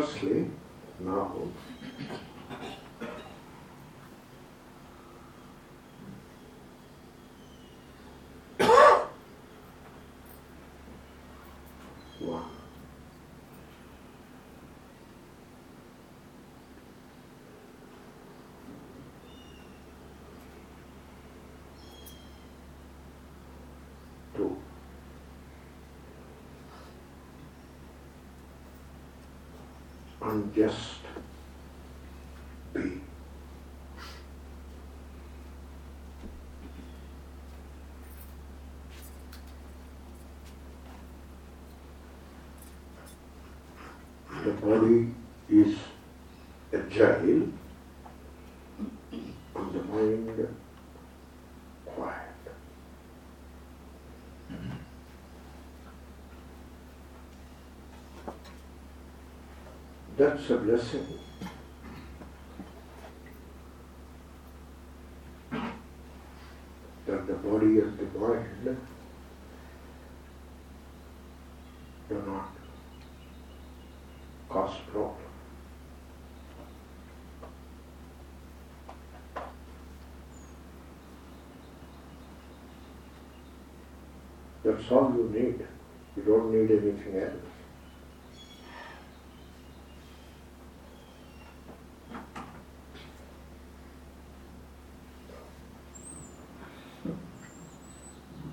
consciously now. And just be. The body is agile and the mind quiet. That's a blessing. That the body and the mind do not cause problem. That's all you need. You don't need anything else.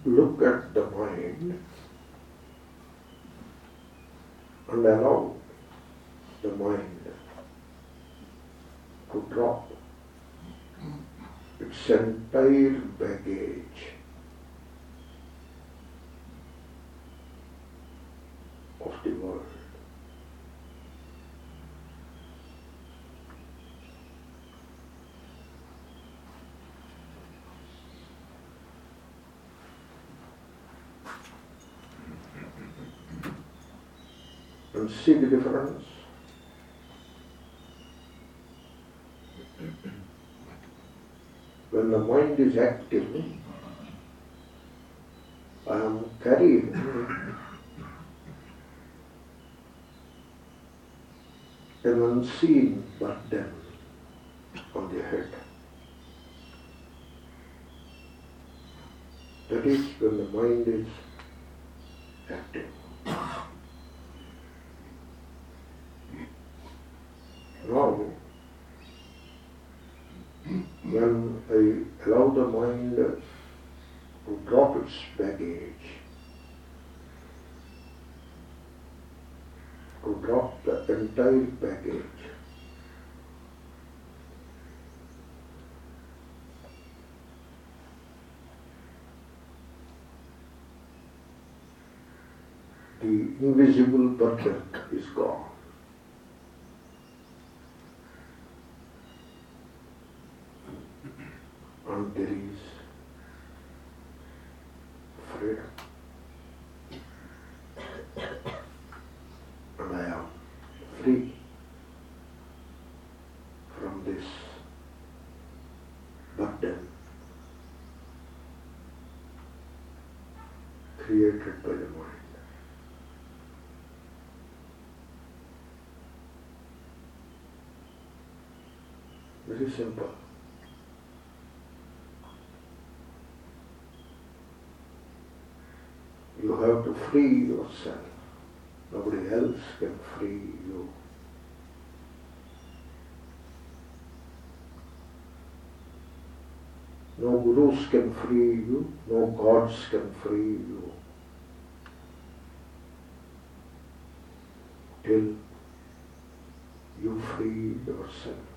Look at the mind and allow the mind to drop its entire baggage of the world. And see the difference. When the mind is active, I am carrying an unseen burden on the head. That is when the mind is active. Now, when I allow the mind to drop its baggage, to drop the entire baggage, the invisible burden is gone. and there is freedom. And I am free from this burden created by the mind. Very simple. You have to free yourself. Nobody else can free you. No gurus can free you, no gods can free you. Till you free yourself.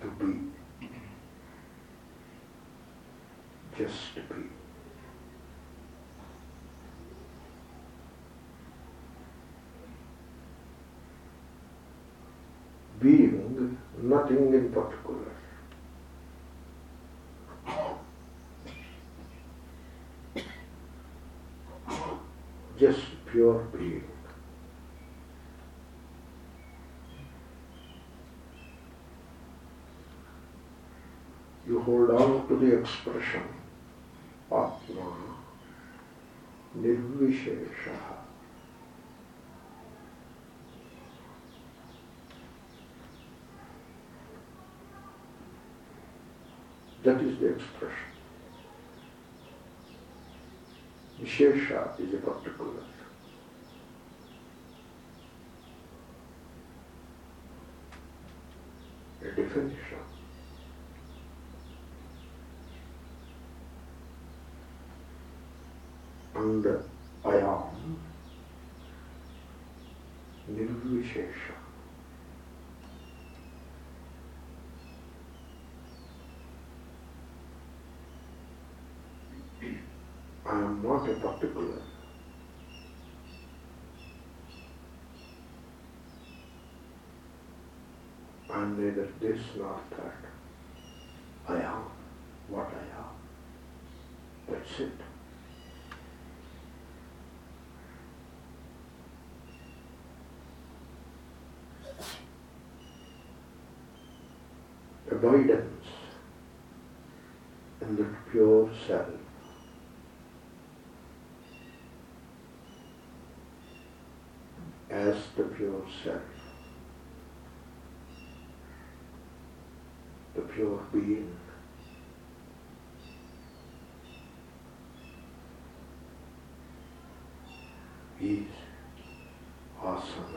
To be, just to be. Being nothing in particular. Just pure being. The expression Atma Nirvishesha. That is the expression. Vishesha is a particular. A definition. And I am Nirvishesha. I am not a particular. Am neither this nor that. I am what I am. That's it. Avoidance in the pure self. as the pure self, the pure being. Is asana.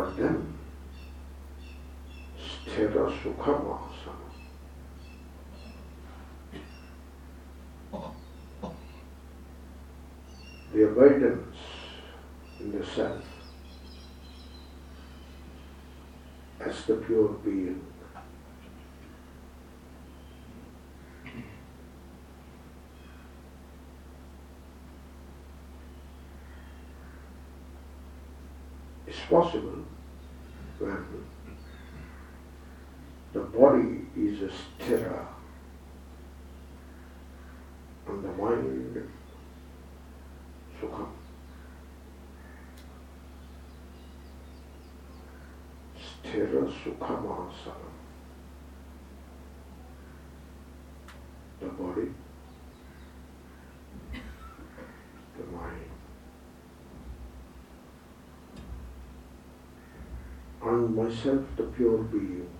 But then, sthira sukhamasana. The abundance in the self as the pure being. is possible nāmā yīgī sukhā sthira sukha mahasana the body the mind and myself the pure being.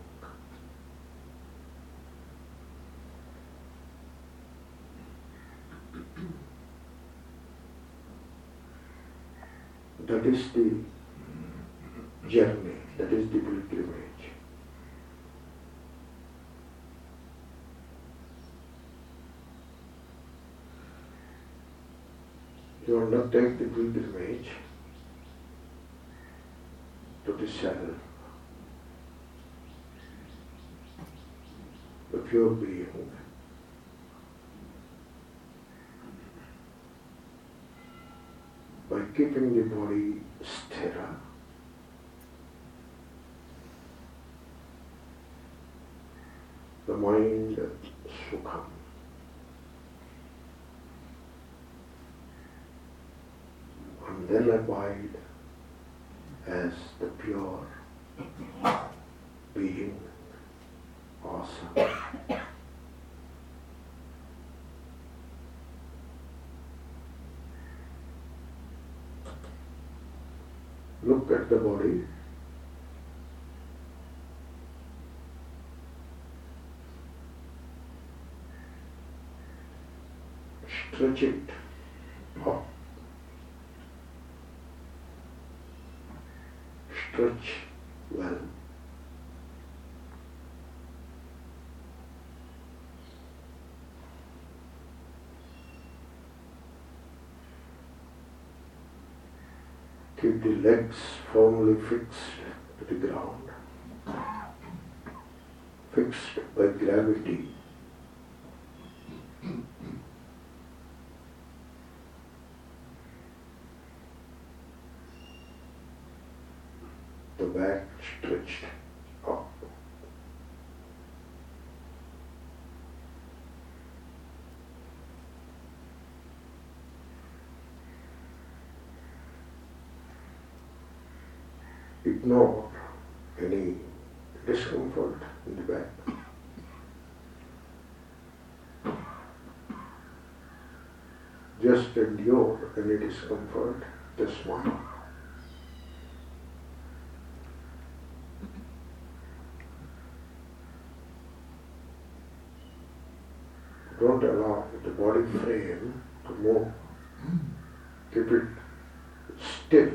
The journey, that is the pilgrimage. You will not take the pilgrimage to the self, the pure being. By keeping the body sthira, the mind sukham. And then abide as the pure being awesome. At the body. Stretch it up. Stretch well. with the legs firmly fixed to the ground, fixed by gravity. Ignore any discomfort in the back. Just endure any discomfort, just smile. Don't allow the body frame to move. Keep it still,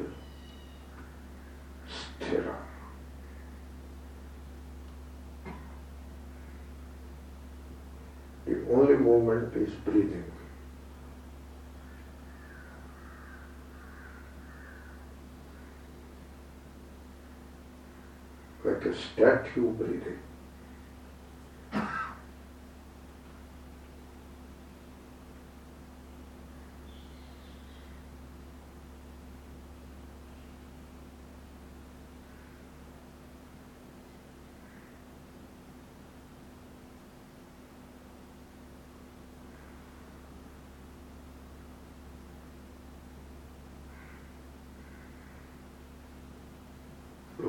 still. The only movement is breathing. Like a statue breathing.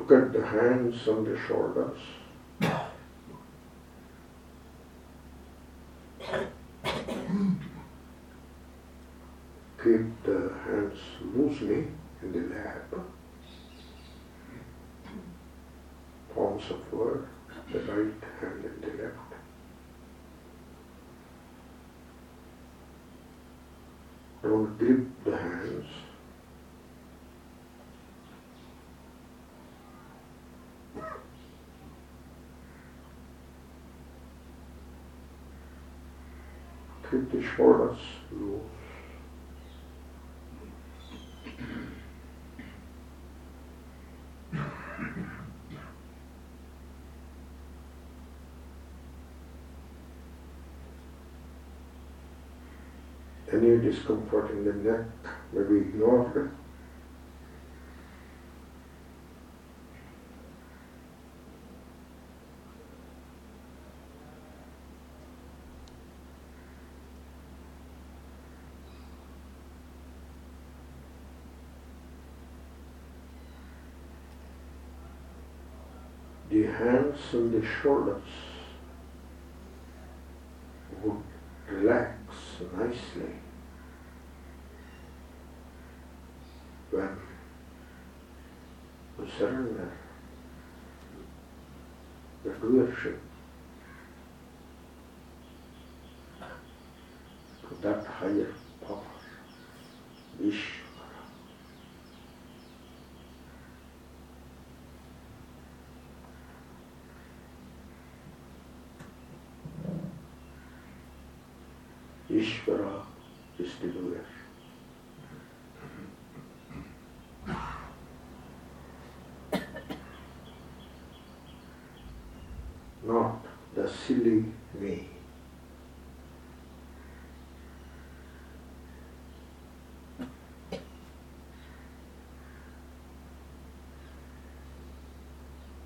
Look at the hands on the shoulders. Keep the hands loosely in the lap. Palms upward, the right hand in the left. Don't grip the hands. Shoulders loose. Any discomfort in the neck may be ignored. The on the shoulders would relax nicely when you surrender the doership to that higher Is the. Not the silly me.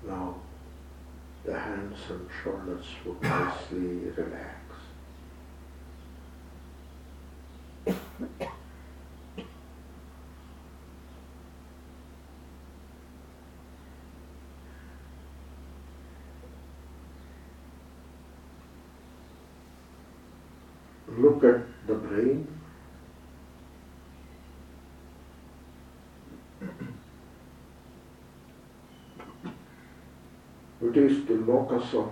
Now the hands and shoulders will nicely relax. Look at the brain. It is the locus of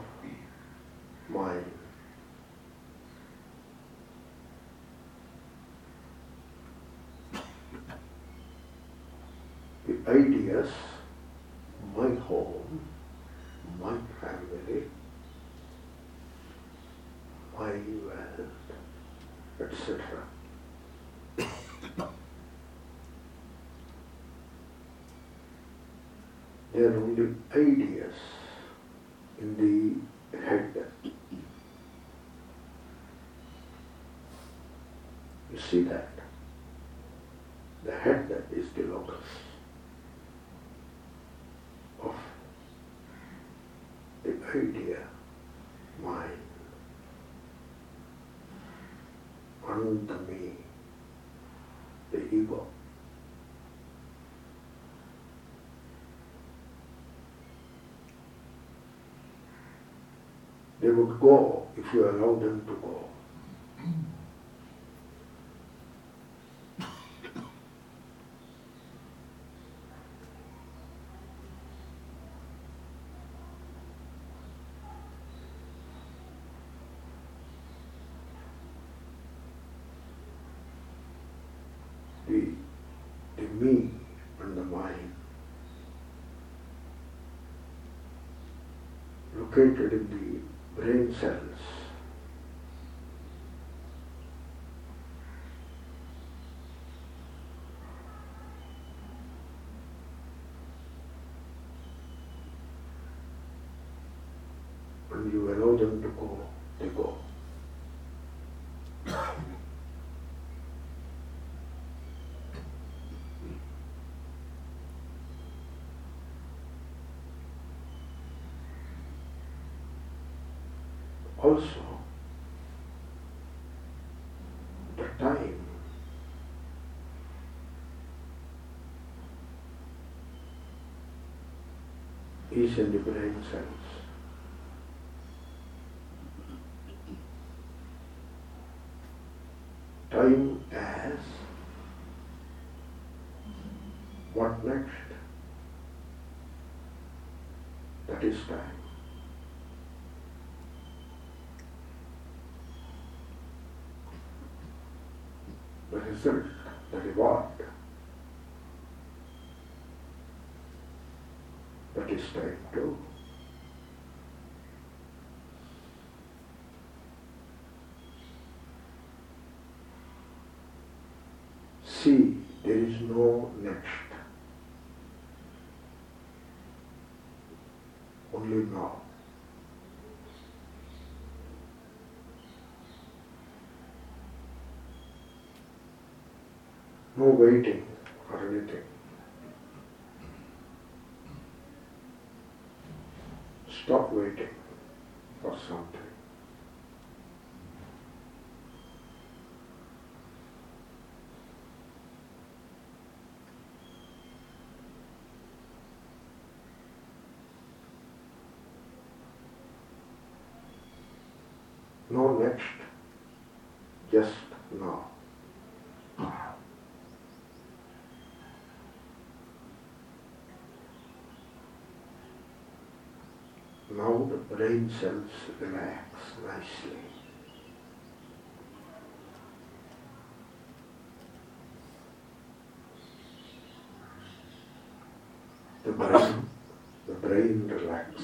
They are only ideas in the head. You see that? The head is the locus of the idea, mind, ananda me, the ego. They would go if you allow them to go. Me and the mind located in the brain cells when you allow them to go, they go. Also, the time in the brain cells. Time as what next? That is time. the result, the reward. That is time too. See, there is no next. Only now. No waiting or anything. Stop waiting for something. No next, just now. Now the brain cells relax nicely. The brain, the brain relaxes.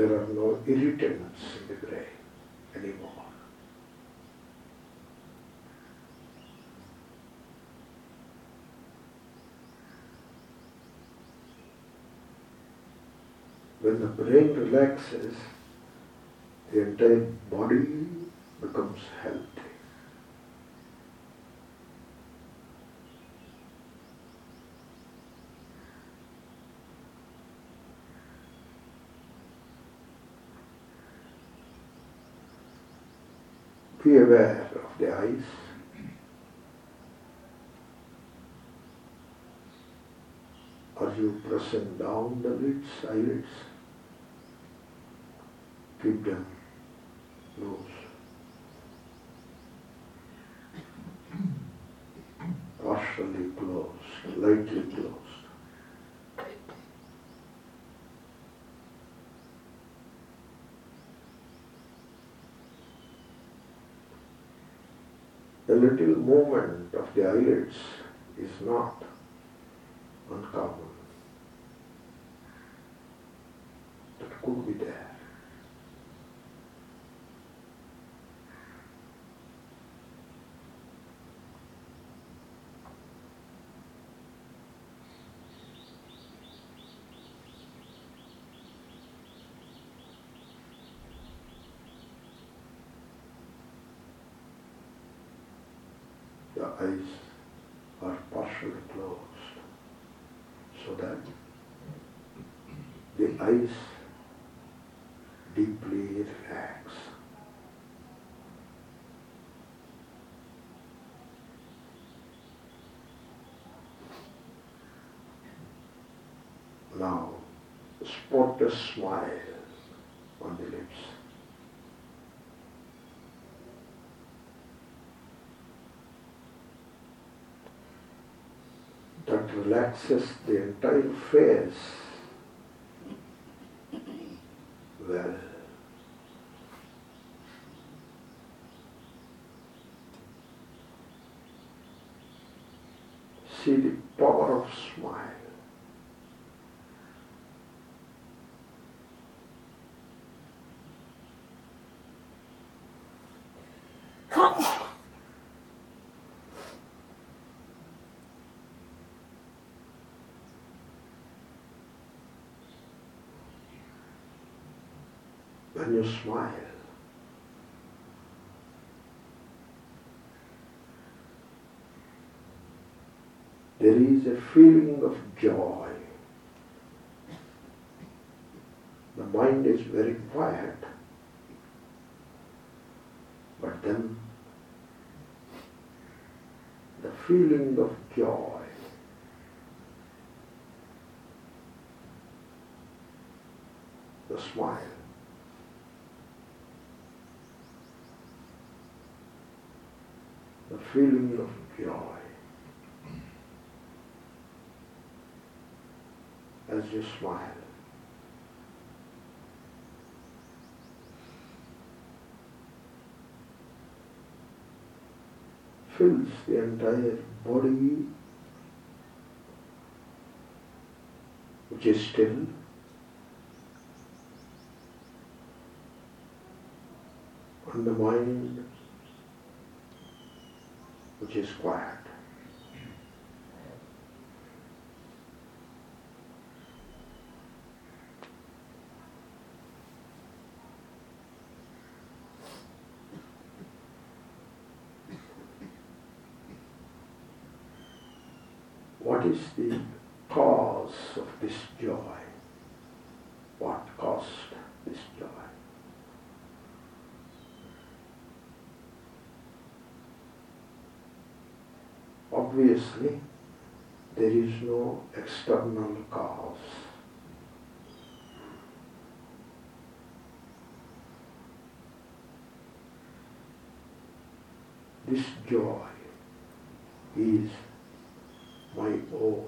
There are no irritants in the brain anymore. When the brain relaxes, the entire body becomes healthy. Be aware of the eyes. Are you pressing down the lids, eyelids? Keep them little movement of the eyelids is not uncommon. That could be there. eyes are partially closed so that the eyes deeply relax. Now, spot a smile on the lips. That relaxes the entire face well. See the power of smile. When you smile. There is a feeling of joy. The mind is very quiet, but then the feeling of joy the smile. the feeling of joy as you smile. Fills the entire body which is still and the mind which is quiet. What is the cause of this joy? What caused this joy? Obviously there is no external cause. This joy is my own.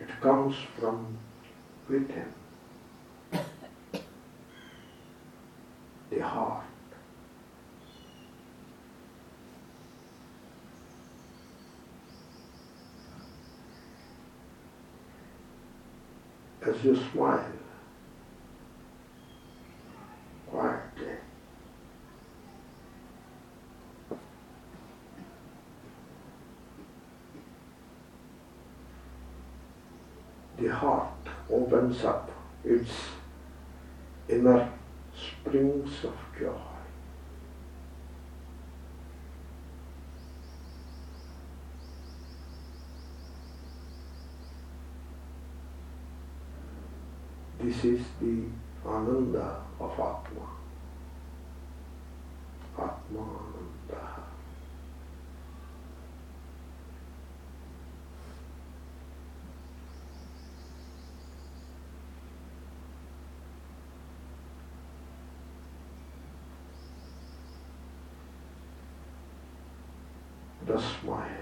It comes from within. the heart. You smile quietly, the heart opens up. Its inner springs of joy. This is the Ananda of Atma. Atma Ananda. the smile.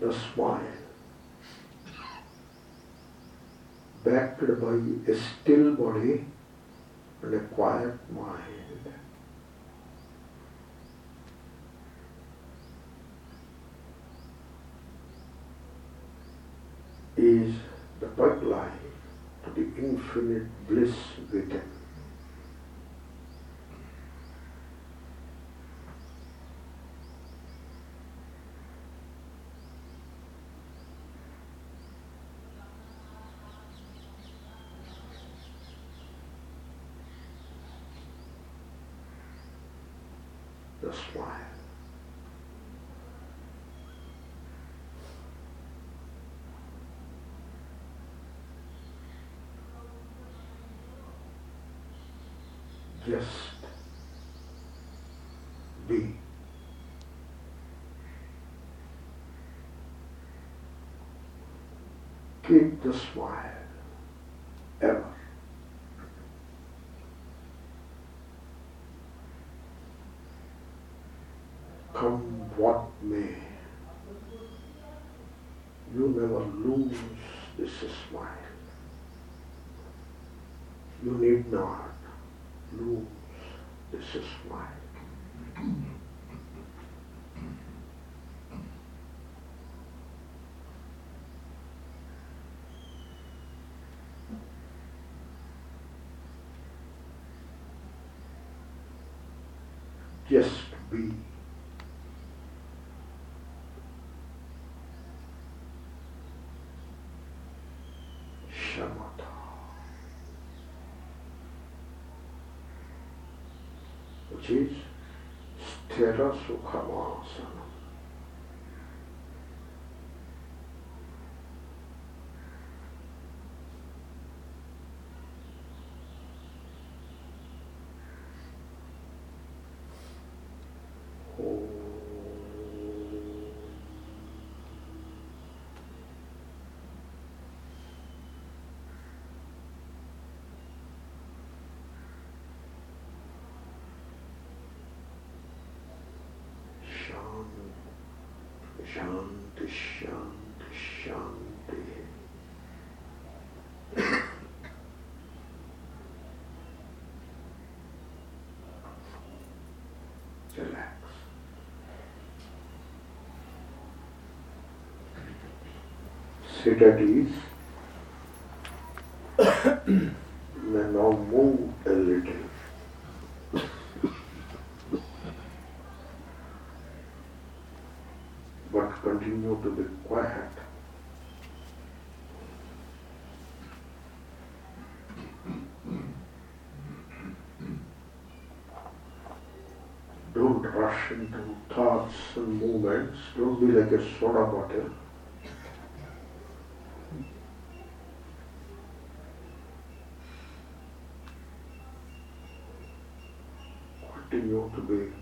The smile, backed by a still body and a quiet mind. is the pipeline to the infinite bliss within. the smile. Just be. Keep the smile ever. Come what may, you never lose this smile. You need not lose this smile. chi tera sukha vāsana Shanti, Shanti, Shanti. Relax. Sit at ease. May now move a little. But continue to be quiet. Don't rush into thoughts and movements. Don't be like a soda bottle. Continue to be